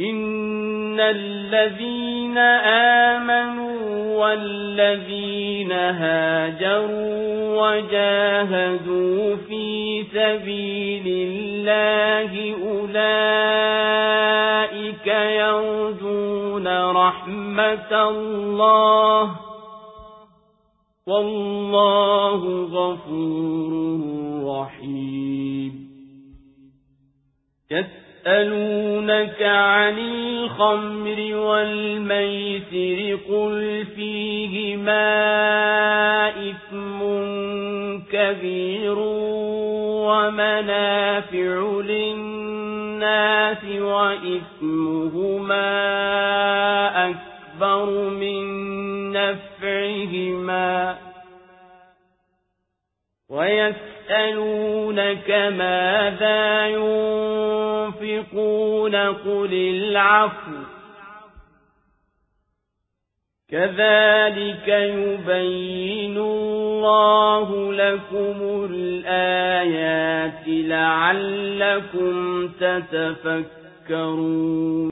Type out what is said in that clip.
إن الذين آمنوا والذين هاجروا وجاهدوا في سبيل الله أولئك يرجون رحمة الله والله غفور رحيم. يسألونك عن الخمر والميسر قل فيهما إثم كبير ومنافع للناس وإثمهما أكبر من نفعهما ويسألونك ماذا ينفقون قل العفو. كذلك يبين الله لكم الآيات لعلكم تتفكرون.